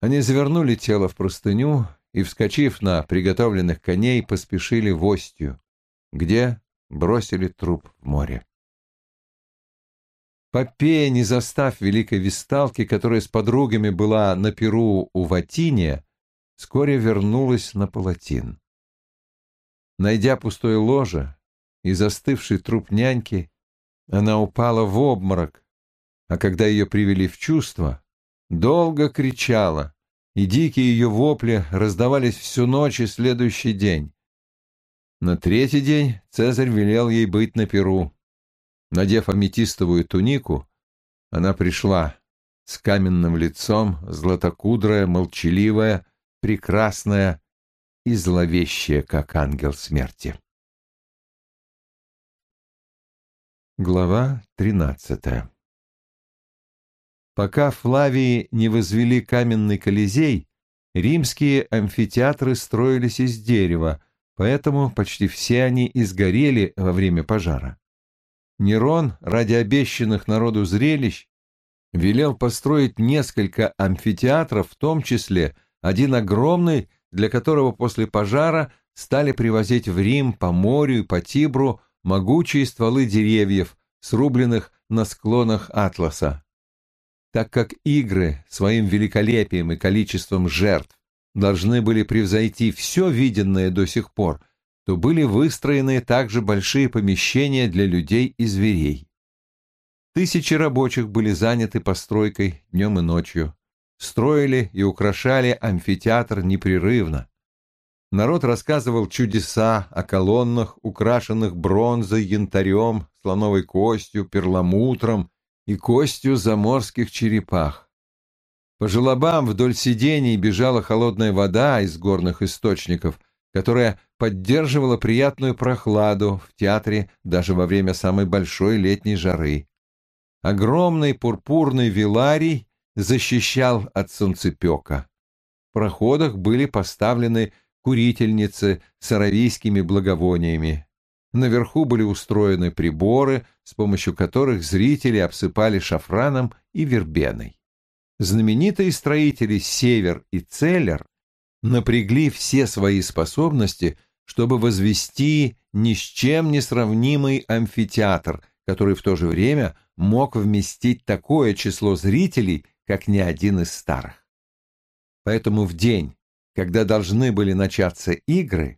Они завернули тело в простыню и, вскочив на приготовленных коней, поспешили в Остью, где бросили труп в море. Попея, не застав великой висталки, которая с подругами была на Перу у Ватиния, вскоре вернулась на палатин. Найдя пустое ложе и застывший труп няньки, она упала в обморок, а когда ее привели в чувство, долго кричала, и дикие ее вопли раздавались всю ночь и следующий день. На третий день Цезарь велел ей быть на перу. Надев аметистовую тунику, она пришла с каменным лицом, златокудрая, молчаливая, прекрасная и зловещая, как ангел смерти. Глава тринадцатая Пока Флавии не возвели каменный колизей, римские амфитеатры строились из дерева, поэтому почти все они изгорели во время пожара. Нерон ради обещанных народу зрелищ велел построить несколько амфитеатров, в том числе один огромный, для которого после пожара стали привозить в Рим по морю и по Тибру могучие стволы деревьев, срубленных на склонах Атласа так как игры своим великолепием и количеством жертв должны были превзойти все виденное до сих пор, то были выстроены также большие помещения для людей и зверей. Тысячи рабочих были заняты постройкой днем и ночью, строили и украшали амфитеатр непрерывно. Народ рассказывал чудеса о колоннах, украшенных бронзой, янтарем, слоновой костью, перламутром и костью заморских черепах. По желобам вдоль сидений бежала холодная вода из горных источников, которая поддерживала приятную прохладу в театре даже во время самой большой летней жары. Огромный пурпурный виларий защищал от солнцепека. В проходах были поставлены курительницы с аравийскими благовониями. Наверху были устроены приборы, с помощью которых зрители обсыпали шафраном и вербеной. Знаменитые строители Север и Целлер напрягли все свои способности, чтобы возвести ни с чем не сравнимый амфитеатр, который в то же время мог вместить такое число зрителей, как ни один из старых. Поэтому в день, когда должны были начаться игры,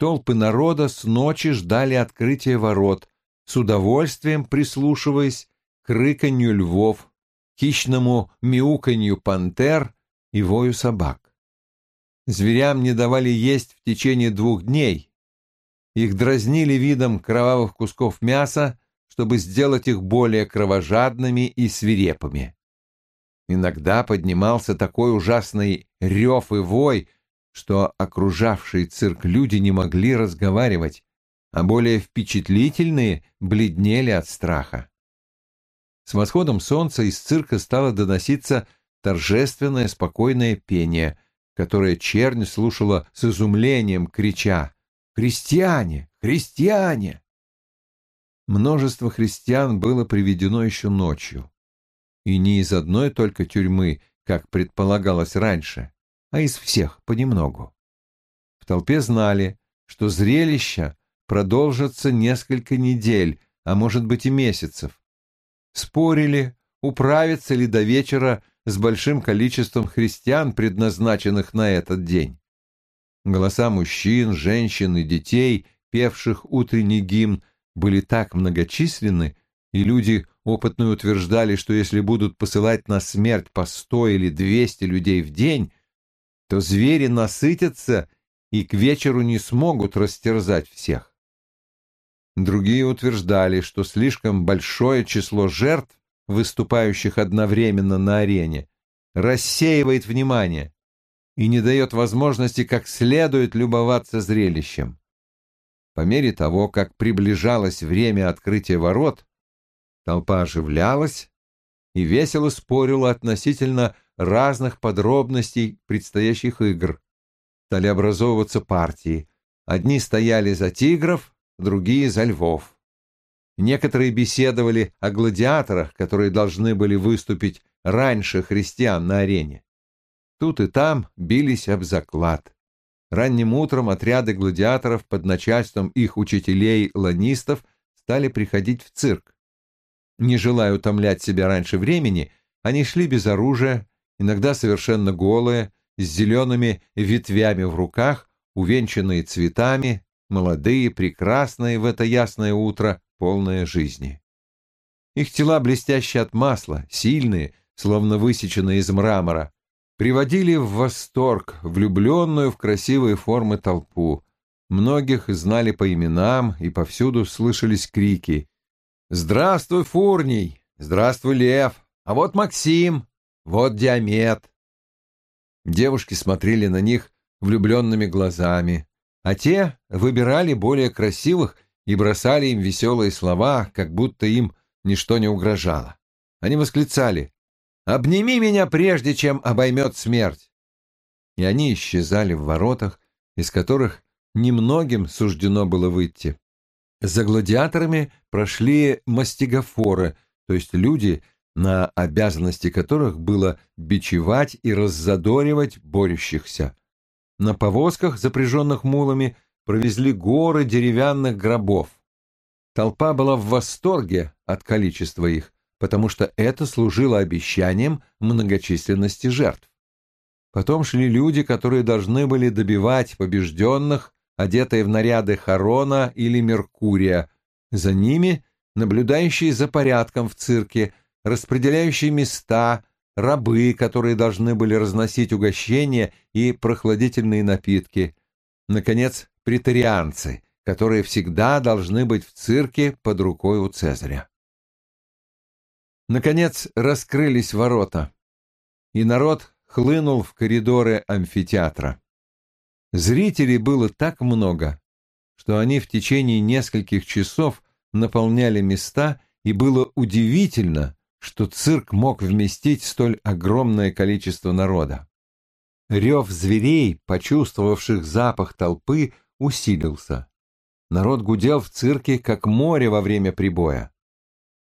Толпы народа с ночи ждали открытия ворот, с удовольствием прислушиваясь к рыканью львов, хищному мяуканью пантер и вою собак. Зверям не давали есть в течение двух дней. Их дразнили видом кровавых кусков мяса, чтобы сделать их более кровожадными и свирепыми. Иногда поднимался такой ужасный рев и вой, что окружавшие цирк люди не могли разговаривать, а более впечатлительные бледнели от страха. С восходом солнца из цирка стало доноситься торжественное спокойное пение, которое чернь слушала с изумлением, крича «Христиане! Христиане!». Множество христиан было приведено еще ночью, и не из одной только тюрьмы, как предполагалось раньше, а из всех понемногу. В толпе знали, что зрелища продолжатся несколько недель, а может быть и месяцев. Спорили, управиться ли до вечера с большим количеством христиан, предназначенных на этот день. Голоса мужчин, женщин и детей, певших утренний гимн, были так многочисленны, и люди опытные утверждали, что если будут посылать на смерть по сто или двести людей в день, то звери насытятся и к вечеру не смогут растерзать всех. Другие утверждали, что слишком большое число жертв, выступающих одновременно на арене, рассеивает внимание и не дает возможности как следует любоваться зрелищем. По мере того, как приближалось время открытия ворот, толпа оживлялась и весело спорила относительно разных подробностей предстоящих игр. Стали образовываться партии. Одни стояли за тигров, другие за львов. Некоторые беседовали о гладиаторах, которые должны были выступить раньше христиан на арене. тут и там бились об заклад. Ранним утром отряды гладиаторов под начальством их учителей-ланистов стали приходить в цирк. Не желая утомлять себя раньше времени, они шли без оружия, иногда совершенно голые, с зелеными ветвями в руках, увенчанные цветами, молодые, прекрасные в это ясное утро, полное жизни. Их тела блестящие от масла, сильные, словно высеченные из мрамора, приводили в восторг влюбленную в красивые формы толпу. Многих знали по именам, и повсюду слышались крики «Здравствуй, Фурний! Здравствуй, Лев! А вот Максим! Вот Диамет!» Девушки смотрели на них влюбленными глазами, а те выбирали более красивых и бросали им веселые слова, как будто им ничто не угрожало. Они восклицали «Обними меня, прежде чем обоймет смерть!» И они исчезали в воротах, из которых немногим суждено было выйти. За гладиаторами прошли мастигофоры, то есть люди, на обязанности которых было бичевать и раззадоривать борющихся. На повозках, запряженных мулами, провезли горы деревянных гробов. Толпа была в восторге от количества их, потому что это служило обещанием многочисленности жертв. Потом шли люди, которые должны были добивать побежденных, одетые в наряды Харона или Меркурия. За ними наблюдающие за порядком в цирке, распределяющие места, рабы, которые должны были разносить угощения и прохладительные напитки. Наконец, претарианцы, которые всегда должны быть в цирке под рукой у Цезаря. Наконец раскрылись ворота, и народ хлынул в коридоры амфитеатра. Зрителей было так много, что они в течение нескольких часов наполняли места, и было удивительно, что цирк мог вместить столь огромное количество народа. Рев зверей, почувствовавших запах толпы, усилился. Народ гудел в цирке, как море во время прибоя.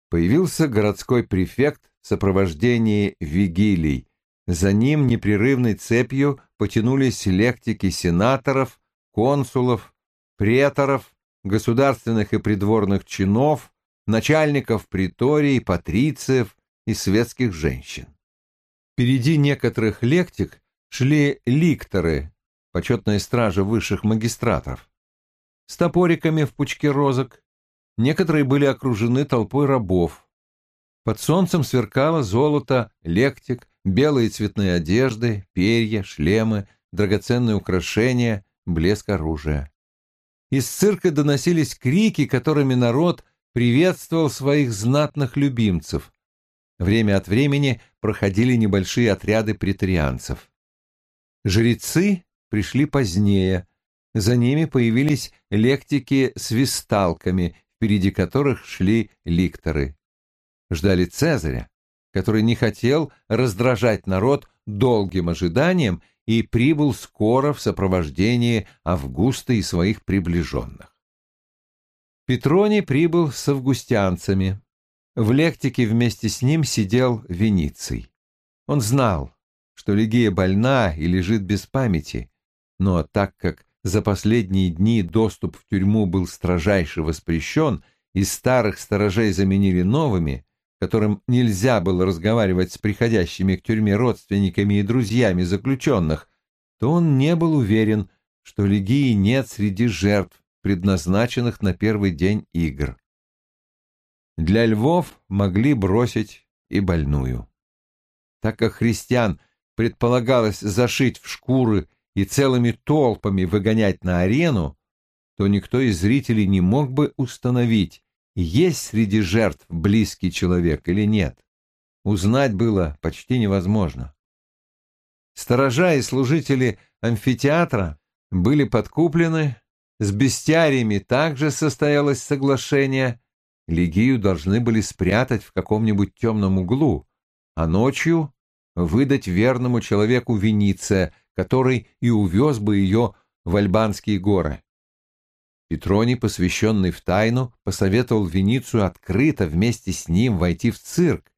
Появился городской префект в сопровождении вигилий. За ним непрерывной цепью потянулись лектики сенаторов, консулов, преторов, государственных и придворных чинов, начальников приторий, патрициев и светских женщин. Впереди некоторых лектик шли ликторы, почетная стража высших магистратов, с топориками в пучке розок. Некоторые были окружены толпой рабов. Под солнцем сверкало золото, лектик, белые цветные одежды, перья, шлемы, драгоценные украшения, блеск оружия. Из цирка доносились крики, которыми народ приветствовал своих знатных любимцев. Время от времени проходили небольшие отряды претарианцев. Жрецы пришли позднее, за ними появились лектики с висталками, впереди которых шли ликторы. Ждали Цезаря, который не хотел раздражать народ долгим ожиданием и прибыл скоро в сопровождении Августа и своих приближенных. Петроний прибыл с августянцами. В лектике вместе с ним сидел Вениций. Он знал, что Лигия больна и лежит без памяти, но так как за последние дни доступ в тюрьму был строжайше воспрещен, и старых сторожей заменили новыми, которым нельзя было разговаривать с приходящими к тюрьме родственниками и друзьями заключенных, то он не был уверен, что Лигии нет среди жертв, предназначенных на первый день игр. Для львов могли бросить и больную. Так как христиан предполагалось зашить в шкуры и целыми толпами выгонять на арену, то никто из зрителей не мог бы установить, есть среди жертв близкий человек или нет. Узнать было почти невозможно. Сторожа и служители амфитеатра были подкуплены с бестиариями также состоялось соглашение. Легию должны были спрятать в каком-нибудь темном углу, а ночью выдать верному человеку Вениция, который и увез бы ее в Альбанские горы. Петроний, посвященный в тайну, посоветовал Веницию открыто вместе с ним войти в цирк,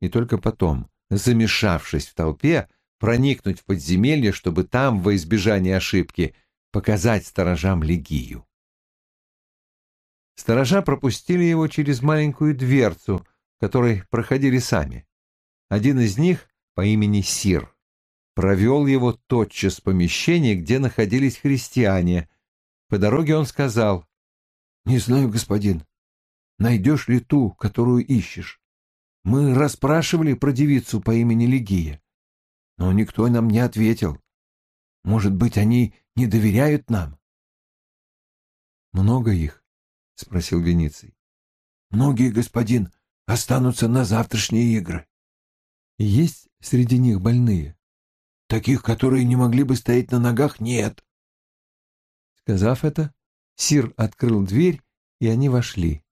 и только потом, замешавшись в толпе, проникнуть в подземелье, чтобы там, во избежание ошибки, показать сторожам Легию. Сторожа пропустили его через маленькую дверцу, которой проходили сами. Один из них, по имени Сир, провел его тотчас в помещение, где находились христиане. По дороге он сказал, «Не знаю, господин, найдешь ли ту, которую ищешь? Мы расспрашивали про девицу по имени Легия, но никто нам не ответил. Может быть, они не доверяют нам?» «Много их?» — спросил Вениций. «Многие, господин, останутся на завтрашние игры». «Есть среди них больные?» Таких, которые не могли бы стоять на ногах, нет. Сказав это, Сир открыл дверь, и они вошли.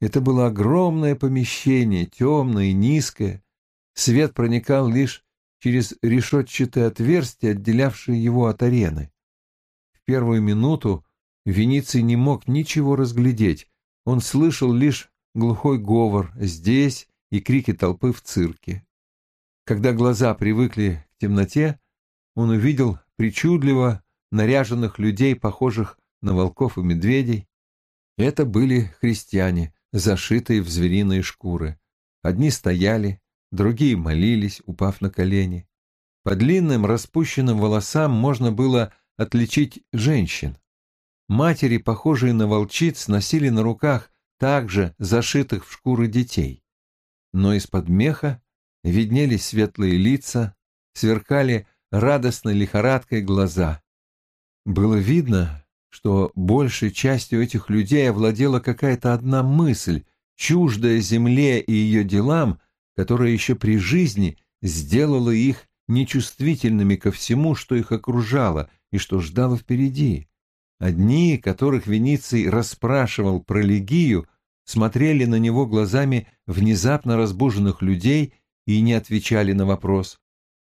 Это было огромное помещение, темное и низкое. Свет проникал лишь через решетчатое отверстие, отделявшее его от арены. В первую минуту Вениций не мог ничего разглядеть. Он слышал лишь глухой говор здесь и крики толпы в цирке. Когда глаза привыкли к темноте, он увидел причудливо наряженных людей, похожих на волков и медведей. Это были христиане, зашитые в звериные шкуры. Одни стояли, другие молились, упав на колени. По длинным распущенным волосам можно было отличить женщин. Матери, похожие на волчиц, носили на руках также зашитых в шкуры детей. Но из-под меха виднелись светлые лица, сверкали радостной лихорадкой глаза. Было видно, что большей частью этих людей овладела какая-то одна мысль, чуждая земле и ее делам, которая еще при жизни сделала их нечувствительными ко всему, что их окружало и что ждало впереди. Одни, которых Вениций расспрашивал про Легию, смотрели на него глазами внезапно разбуженных людей и не отвечали на вопрос.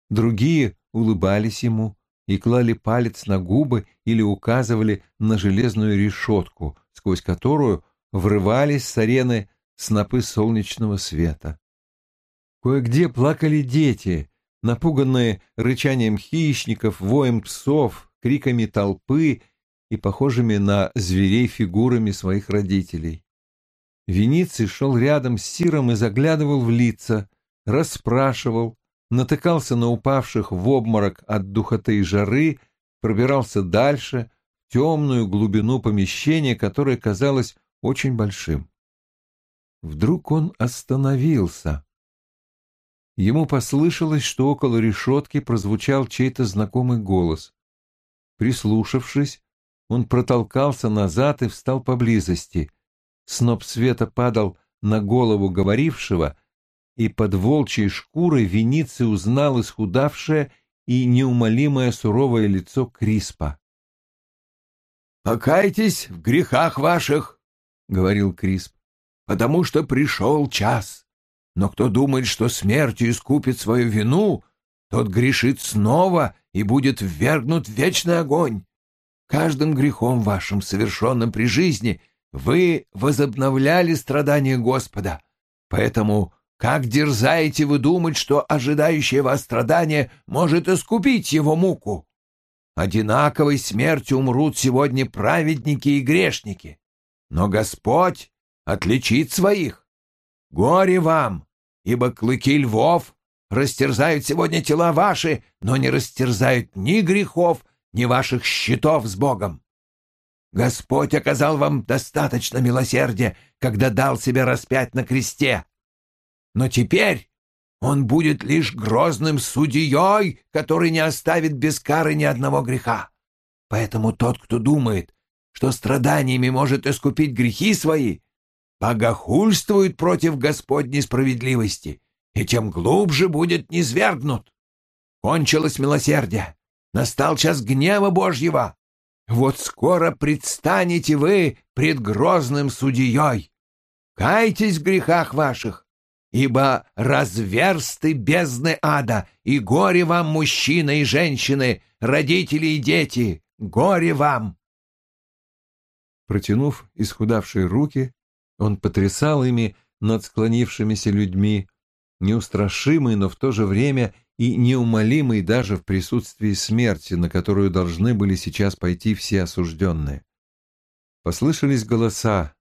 Другие улыбались ему и клали палец на губы или указывали на железную решетку, сквозь которую врывались с арены снопы солнечного света. Кое-где плакали дети, напуганные рычанием хищников, воем псов, криками толпы и похожими на зверей фигурами своих родителей. Вениций шел рядом с Сиром и заглядывал в лица, расспрашивал, натыкался на упавших в обморок от духоты и жары, пробирался дальше, в темную глубину помещения, которое казалось очень большим. Вдруг он остановился. Ему послышалось, что около решетки прозвучал чей-то знакомый голос. Прислушавшись, он протолкался назад и встал поблизости. Сноп света падал на голову говорившего — и под волчьей шкурой Вениций узнал исхудавшее и неумолимое суровое лицо Криспа. «Покайтесь в грехах ваших», — говорил Крисп, — «потому что пришел час. Но кто думает, что смертью искупит свою вину, тот грешит снова и будет ввергнут в вечный огонь. Каждым грехом вашим, совершенным при жизни, вы возобновляли страдания Господа, поэтому как дерзаете вы думать, что ожидающее вас страдание может искупить его муку? Одинаковой смертью умрут сегодня праведники и грешники, но Господь отличит своих. Горе вам, ибо клыки львов растерзают сегодня тела ваши, но не растерзают ни грехов, ни ваших счетов с Богом. Господь оказал вам достаточно милосердия, когда дал себя распять на кресте. Но теперь он будет лишь грозным судьей, который не оставит без кары ни одного греха. Поэтому тот, кто думает, что страданиями может искупить грехи свои, богохульствует против Господней справедливости, и тем глубже будет низвергнут. Кончилось милосердие, настал час гнева Божьего. Вот скоро предстанете вы пред грозным судьей. Кайтесь в грехах ваших, ибо разверсты бездны ада, и горе вам, мужчины и женщины, родители и дети, горе вам!» Протянув исхудавшие руки, он потрясал ими над склонившимися людьми, неустрашимый, но в то же время и неумолимый даже в присутствии смерти, на которую должны были сейчас пойти все осужденные. Послышались голоса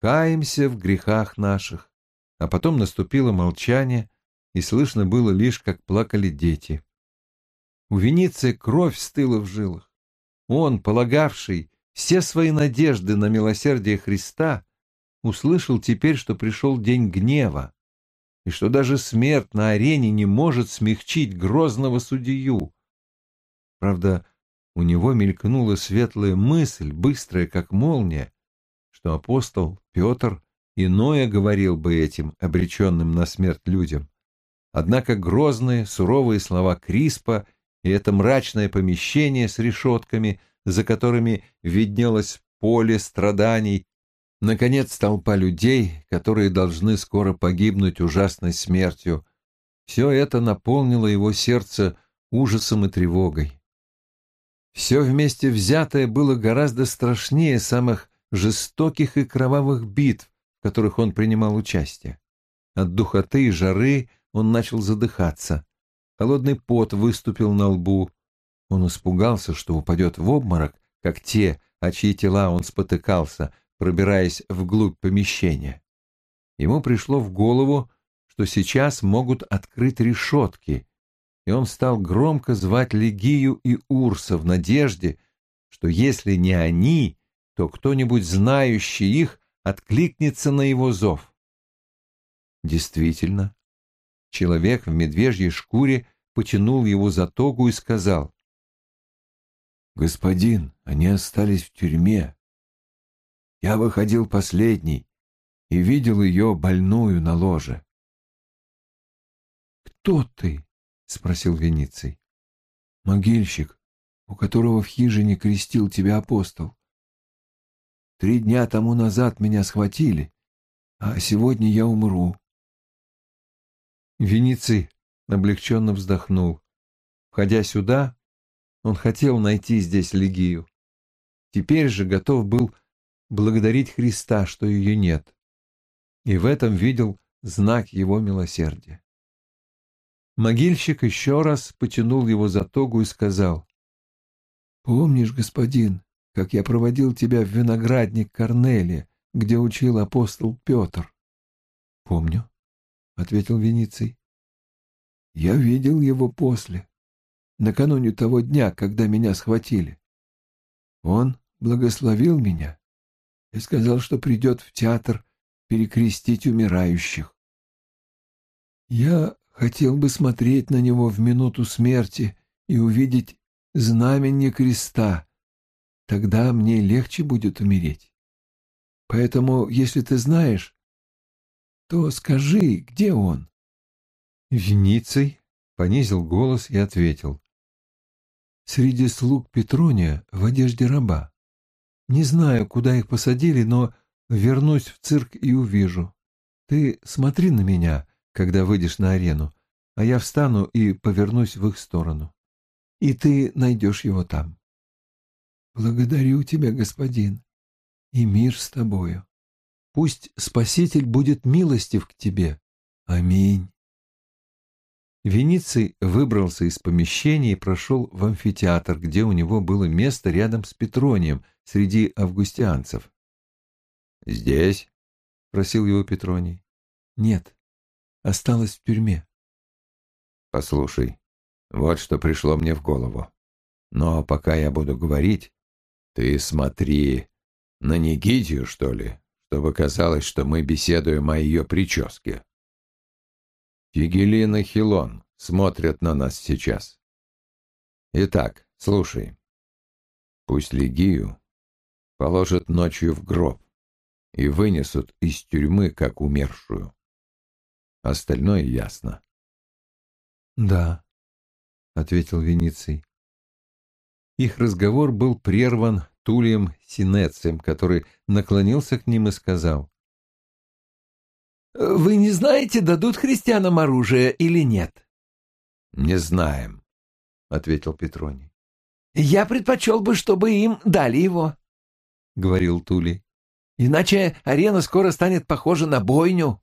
«Каемся в грехах наших», а потом наступило молчание, и слышно было лишь, как плакали дети. У Вениции кровь стыла в жилах. Он, полагавший все свои надежды на милосердие Христа, услышал теперь, что пришел день гнева, и что даже смерть на арене не может смягчить грозного судью. Правда, у него мелькнула светлая мысль, быстрая, как молния, что апостол Петр иное говорил бы этим обреченным на смерть людям. Однако грозные, суровые слова Криспа и это мрачное помещение с решетками, за которыми виднелось поле страданий, Наконец, толпа людей, которые должны скоро погибнуть ужасной смертью, все это наполнило его сердце ужасом и тревогой. Все вместе взятое было гораздо страшнее самых жестоких и кровавых битв, в которых он принимал участие. От духоты и жары он начал задыхаться. Холодный пот выступил на лбу. Он испугался, что упадет в обморок, как те, о чьи тела он спотыкался, пробираясь вглубь помещения. Ему пришло в голову, что сейчас могут открыть решетки, и он стал громко звать Легию и Урса в надежде, что если не они, то кто-нибудь знающий их откликнется на его зов. Действительно, человек в медвежьей шкуре потянул его за тогу и сказал, «Господин, они остались в тюрьме, я выходил последний и видел ее больную на ложе. «Кто ты?» — спросил Вениций. «Могильщик, у которого в хижине крестил тебя апостол. Три дня тому назад меня схватили, а сегодня я умру». Вениций облегченно вздохнул. Входя сюда, он хотел найти здесь Легию. Теперь же готов был благодарить Христа, что ее нет, и в этом видел знак его милосердия. Могильщик еще раз потянул его за тогу и сказал, «Помнишь, господин, как я проводил тебя в виноградник Корнелия, где учил апостол Петр?» «Помню», — ответил Вениций. «Я видел его после, накануне того дня, когда меня схватили. Он благословил меня и сказал, что придет в театр перекрестить умирающих. Я хотел бы смотреть на него в минуту смерти и увидеть знамение креста. Тогда мне легче будет умереть. Поэтому, если ты знаешь, то скажи, где он?» Вениций понизил голос и ответил. «Среди слуг Петрония в одежде раба. Не знаю, куда их посадили, но вернусь в цирк и увижу. Ты смотри на меня, когда выйдешь на арену, а я встану и повернусь в их сторону. И ты найдешь его там. Благодарю тебя, господин, и мир с тобою. Пусть Спаситель будет милостив к тебе. Аминь. Вениций выбрался из помещения и прошел в амфитеатр, где у него было место рядом с Петронием, среди августианцев. «Здесь?» — просил его Петроний. «Нет, осталась в тюрьме». «Послушай, вот что пришло мне в голову. Но пока я буду говорить, ты смотри на Никитию, что ли, чтобы казалось, что мы беседуем о ее прическе». Тигелин и Хилон смотрят на нас сейчас. Итак, слушай. Пусть Легию положат ночью в гроб и вынесут из тюрьмы, как умершую. Остальное ясно. — Да, — ответил Вениций. Их разговор был прерван Тулием Синецием, который наклонился к ним и сказал. Вы не знаете, дадут христианам оружие или нет? Не знаем, ответил Петроний. Я предпочел бы, чтобы им дали его, говорил Тули. Иначе арена скоро станет похожа на бойню.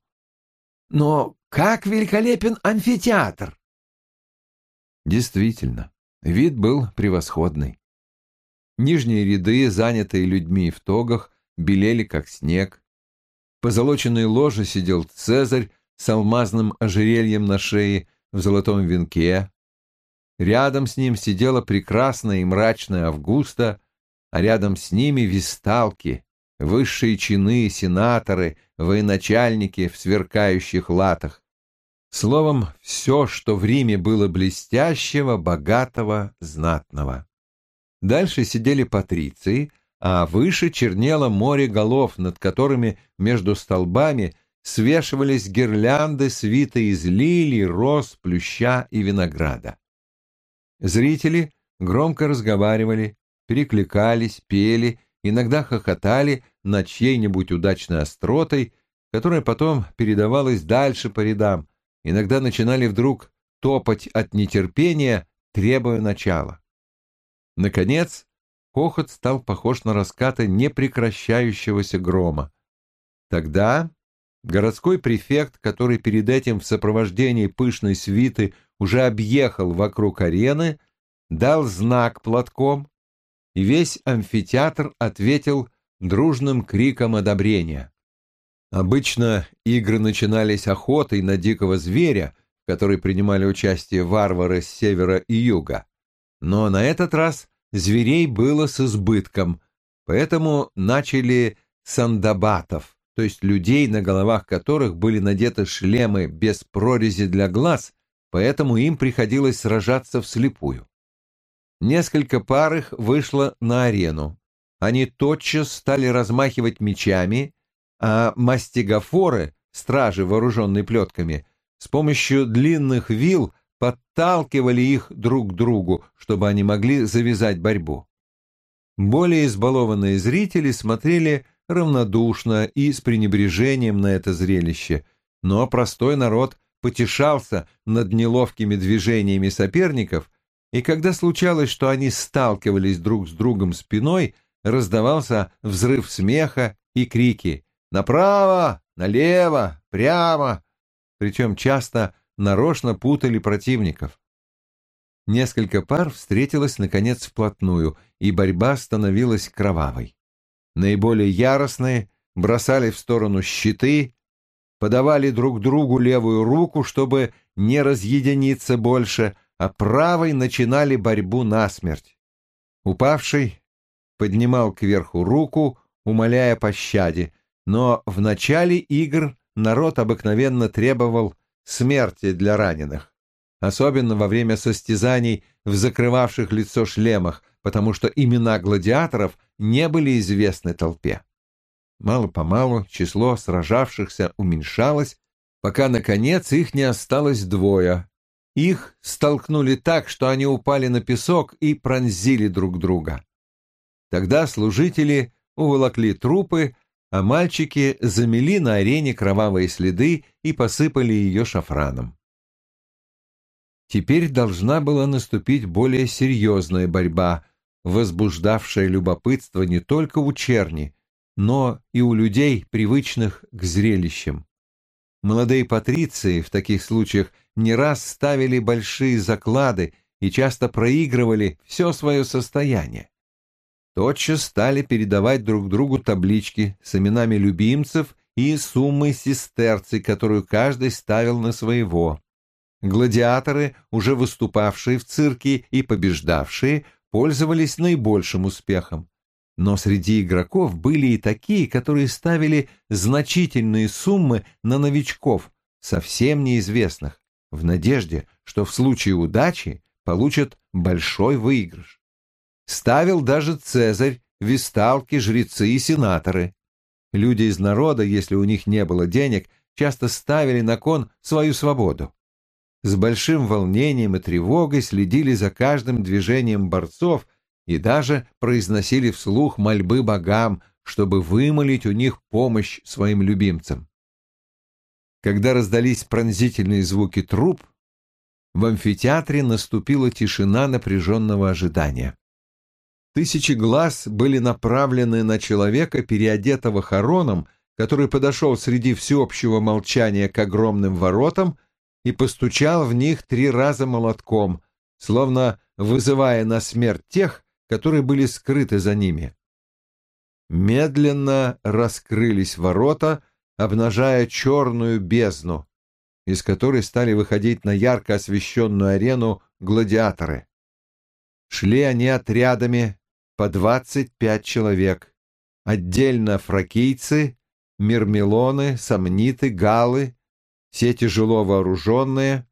Но как великолепен амфитеатр! Действительно, вид был превосходный. Нижние ряды, занятые людьми в тогах, белели как снег. В позолоченной ложе сидел Цезарь с алмазным ожерельем на шее в золотом венке. Рядом с ним сидела прекрасная и мрачная Августа, а рядом с ними висталки, высшие чины, сенаторы, военачальники в сверкающих латах. Словом, все, что в Риме было блестящего, богатого, знатного. Дальше сидели патриции, а выше чернело море голов, над которыми между столбами свешивались гирлянды, свиты из лилий, роз, плюща и винограда. Зрители громко разговаривали, перекликались, пели, иногда хохотали над чьей-нибудь удачной остротой, которая потом передавалась дальше по рядам, иногда начинали вдруг топать от нетерпения, требуя начала. Наконец, хохот стал похож на раскаты непрекращающегося грома. Тогда городской префект, который перед этим в сопровождении пышной свиты уже объехал вокруг арены, дал знак платком, и весь амфитеатр ответил дружным криком одобрения. Обычно игры начинались охотой на дикого зверя, в которой принимали участие варвары с севера и юга. Но на этот раз зверей было с избытком, поэтому начали сандабатов, то есть людей, на головах которых были надеты шлемы без прорези для глаз, поэтому им приходилось сражаться вслепую. Несколько пар их вышло на арену. Они тотчас стали размахивать мечами, а мастигофоры, стражи, вооруженные плетками, с помощью длинных вил подталкивали их друг к другу, чтобы они могли завязать борьбу. Более избалованные зрители смотрели равнодушно и с пренебрежением на это зрелище, но простой народ потешался над неловкими движениями соперников, и когда случалось, что они сталкивались друг с другом спиной, раздавался взрыв смеха и крики «Направо! Налево! Прямо!» Причем часто нарочно путали противников. Несколько пар встретилось, наконец, вплотную, и борьба становилась кровавой. Наиболее яростные бросали в сторону щиты, подавали друг другу левую руку, чтобы не разъединиться больше, а правой начинали борьбу насмерть. Упавший поднимал кверху руку, умоляя пощаде, но в начале игр народ обыкновенно требовал смерти для раненых, особенно во время состязаний в закрывавших лицо шлемах, потому что имена гладиаторов не были известны толпе. Мало-помалу число сражавшихся уменьшалось, пока, наконец, их не осталось двое. Их столкнули так, что они упали на песок и пронзили друг друга. Тогда служители уволокли трупы, а мальчики замели на арене кровавые следы и посыпали ее шафраном. Теперь должна была наступить более серьезная борьба, возбуждавшая любопытство не только у черни, но и у людей, привычных к зрелищам. Молодые патриции в таких случаях не раз ставили большие заклады и часто проигрывали все свое состояние тотчас стали передавать друг другу таблички с именами любимцев и суммой сестерций, которую каждый ставил на своего. Гладиаторы, уже выступавшие в цирке и побеждавшие, пользовались наибольшим успехом. Но среди игроков были и такие, которые ставили значительные суммы на новичков, совсем неизвестных, в надежде, что в случае удачи получат большой выигрыш. Ставил даже Цезарь, висталки, жрецы и сенаторы. Люди из народа, если у них не было денег, часто ставили на кон свою свободу. С большим волнением и тревогой следили за каждым движением борцов и даже произносили вслух мольбы богам, чтобы вымолить у них помощь своим любимцам. Когда раздались пронзительные звуки труп, в амфитеатре наступила тишина напряженного ожидания. Тысячи глаз были направлены на человека, переодетого хороном, который подошел среди всеобщего молчания к огромным воротам и постучал в них три раза молотком, словно вызывая на смерть тех, которые были скрыты за ними. Медленно раскрылись ворота, обнажая черную бездну, из которой стали выходить на ярко освещенную арену гладиаторы. Шли они отрядами по двадцать пять человек, отдельно фракийцы, мирмелоны, сомниты, галы, все тяжело вооруженные,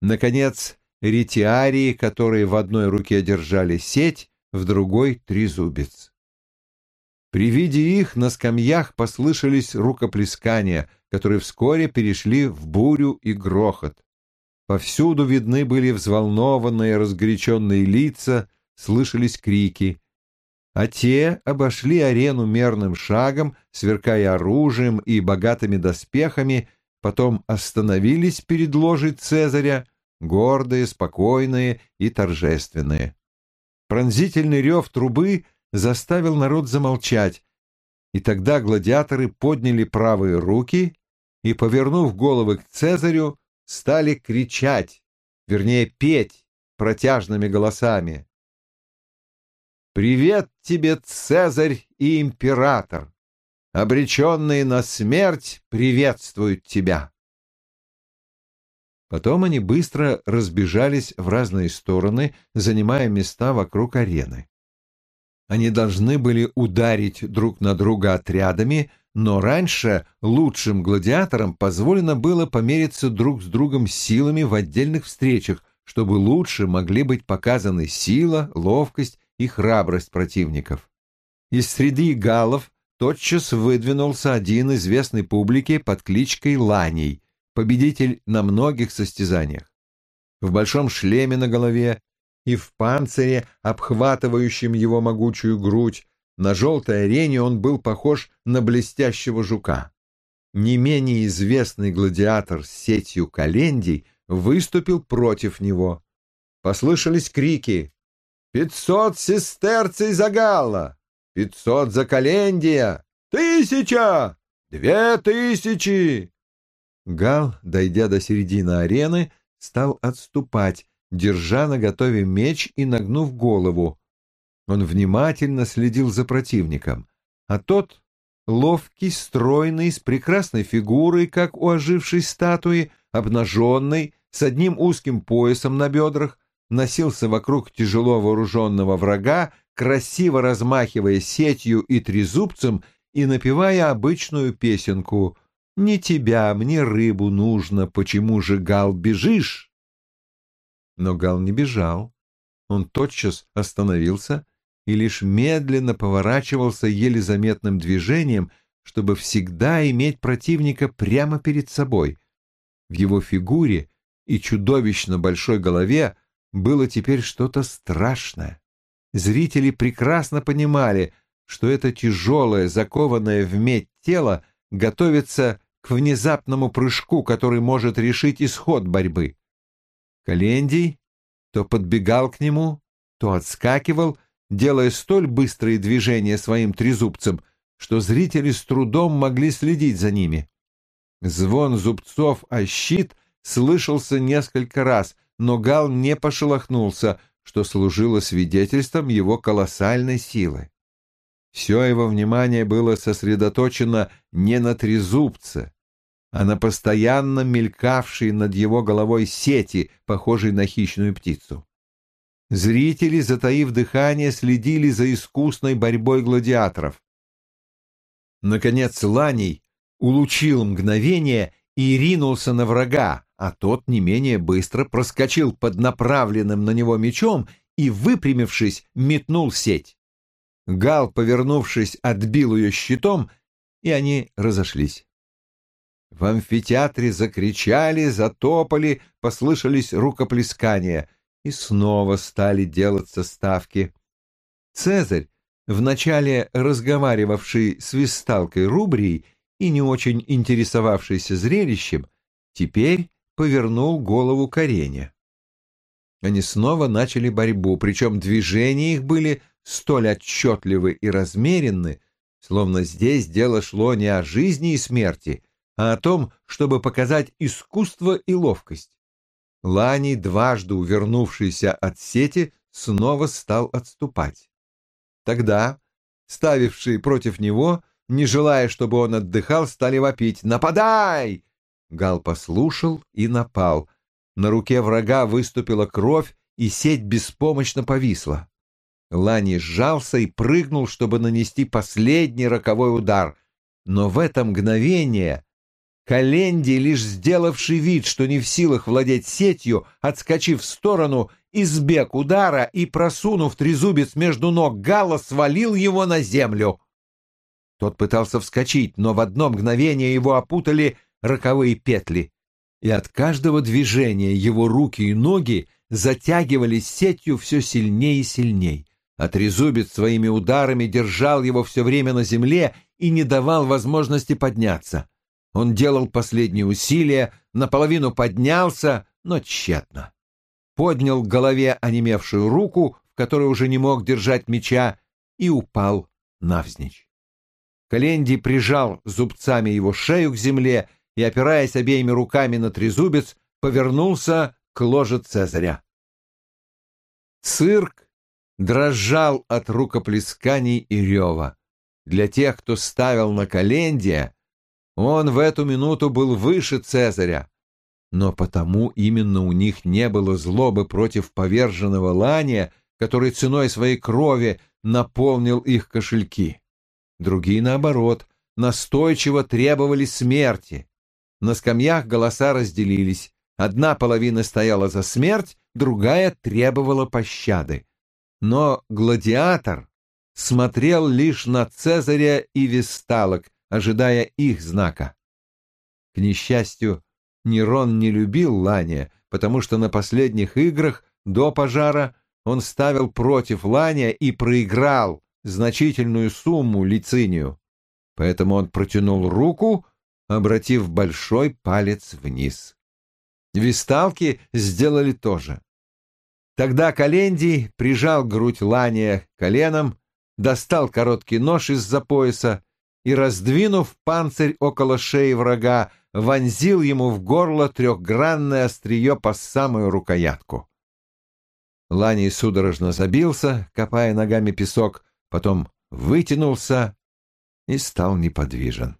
наконец, ретиарии, которые в одной руке держали сеть, в другой — трезубец. При виде их на скамьях послышались рукоплескания, которые вскоре перешли в бурю и грохот. Повсюду видны были взволнованные, разгоряченные лица, слышались крики. А те обошли арену мерным шагом, сверкая оружием и богатыми доспехами, потом остановились перед ложей Цезаря, гордые, спокойные и торжественные. Пронзительный рев трубы заставил народ замолчать, и тогда гладиаторы подняли правые руки и, повернув головы к Цезарю, стали кричать, вернее, петь протяжными голосами. «Привет тебе, Цезарь и император! Обреченные на смерть приветствуют тебя!» Потом они быстро разбежались в разные стороны, занимая места вокруг арены. Они должны были ударить друг на друга отрядами, но раньше лучшим гладиаторам позволено было помериться друг с другом силами в отдельных встречах, чтобы лучше могли быть показаны сила, ловкость и храбрость противников. Из среды галлов тотчас выдвинулся один известный публике под кличкой Ланий, победитель на многих состязаниях. В большом шлеме на голове и в панцире, обхватывающем его могучую грудь, на желтой арене он был похож на блестящего жука. Не менее известный гладиатор с сетью календий выступил против него. Послышались крики «Пятьсот сестерций за Галла! Пятьсот за Календия! Тысяча! Две тысячи!» Гал, дойдя до середины арены, стал отступать, держа на готове меч и нагнув голову. Он внимательно следил за противником, а тот, ловкий, стройный, с прекрасной фигурой, как у ожившей статуи, обнаженный, с одним узким поясом на бедрах, носился вокруг тяжело вооруженного врага, красиво размахивая сетью и трезубцем и напевая обычную песенку «Не тебя, мне рыбу нужно, почему же, Гал, бежишь?» Но Гал не бежал. Он тотчас остановился и лишь медленно поворачивался еле заметным движением, чтобы всегда иметь противника прямо перед собой. В его фигуре и чудовищно большой голове было теперь что-то страшное. Зрители прекрасно понимали, что это тяжелое, закованное в медь тело готовится к внезапному прыжку, который может решить исход борьбы. Календий то подбегал к нему, то отскакивал, делая столь быстрые движения своим трезубцем, что зрители с трудом могли следить за ними. Звон зубцов о щит слышался несколько раз, но Гал не пошелохнулся, что служило свидетельством его колоссальной силы. Все его внимание было сосредоточено не на трезубце, а на постоянно мелькавшей над его головой сети, похожей на хищную птицу. Зрители, затаив дыхание, следили за искусной борьбой гладиаторов. Наконец Ланий улучил мгновение и ринулся на врага, а тот не менее быстро проскочил под направленным на него мечом и, выпрямившись, метнул сеть. Гал, повернувшись, отбил ее щитом, и они разошлись. В амфитеатре закричали, затопали, послышались рукоплескания, и снова стали делаться ставки. Цезарь, вначале разговаривавший с висталкой Рубрией и не очень интересовавшийся зрелищем, теперь повернул голову к арене. Они снова начали борьбу, причем движения их были столь отчетливы и размеренны, словно здесь дело шло не о жизни и смерти, а о том, чтобы показать искусство и ловкость. Лани, дважды увернувшийся от сети, снова стал отступать. Тогда, ставившие против него, не желая, чтобы он отдыхал, стали вопить «Нападай!». Гал послушал и напал. На руке врага выступила кровь, и сеть беспомощно повисла. Лани сжался и прыгнул, чтобы нанести последний роковой удар. Но в это мгновение Календи, лишь сделавший вид, что не в силах владеть сетью, отскочив в сторону, избег удара и, просунув трезубец между ног Гала, свалил его на землю. Тот пытался вскочить, но в одно мгновение его опутали роковые петли, и от каждого движения его руки и ноги затягивались сетью все сильнее и сильнее. А трезубец своими ударами держал его все время на земле и не давал возможности подняться. Он делал последние усилия, наполовину поднялся, но тщетно. Поднял к голове онемевшую руку, в которой уже не мог держать меча, и упал навзничь. Календи прижал зубцами его шею к земле и, опираясь обеими руками на трезубец, повернулся к ложе Цезаря. Цирк дрожал от рукоплесканий и рева. Для тех, кто ставил на Календия, он в эту минуту был выше Цезаря, но потому именно у них не было злобы против поверженного Лания, который ценой своей крови наполнил их кошельки. Другие, наоборот, настойчиво требовали смерти. На скамьях голоса разделились. Одна половина стояла за смерть, другая требовала пощады. Но гладиатор смотрел лишь на Цезаря и Весталок, ожидая их знака. К несчастью, Нерон не любил Лания, потому что на последних играх до пожара он ставил против Лания и проиграл значительную сумму лицинию. Поэтому он протянул руку, обратив большой палец вниз. Висталки сделали то же. Тогда Календий прижал грудь Лания коленом, достал короткий нож из-за пояса и, раздвинув панцирь около шеи врага, вонзил ему в горло трехгранное острие по самую рукоятку. Ланий судорожно забился, копая ногами песок, потом вытянулся и стал неподвижен.